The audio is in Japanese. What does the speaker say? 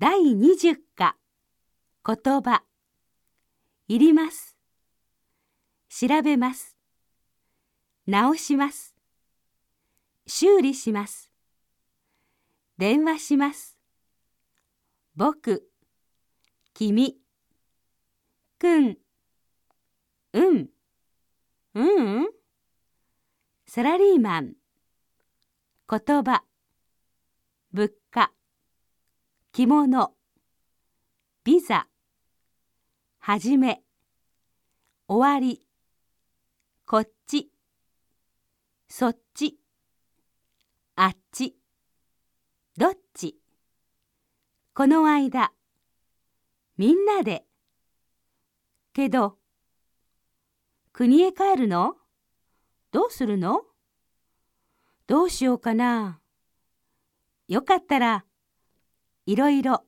第20課。言葉。いります。調べます。直します。修理します。電話します。僕。君。くん。うん。うん？サラリーマン。言葉。物価。着物。ビザ。はじめ。終わり。こっち。そっち。あっち。どっち。この間。みんなで。けど。国へ帰るの？どうするの？どうしようかな。よかったらいろいろ。